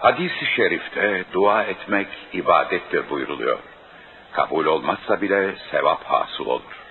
Hadis-i şerifte dua etmek ibadettir buyuruluyor. Kabul olmazsa bile sevap hasıl olur.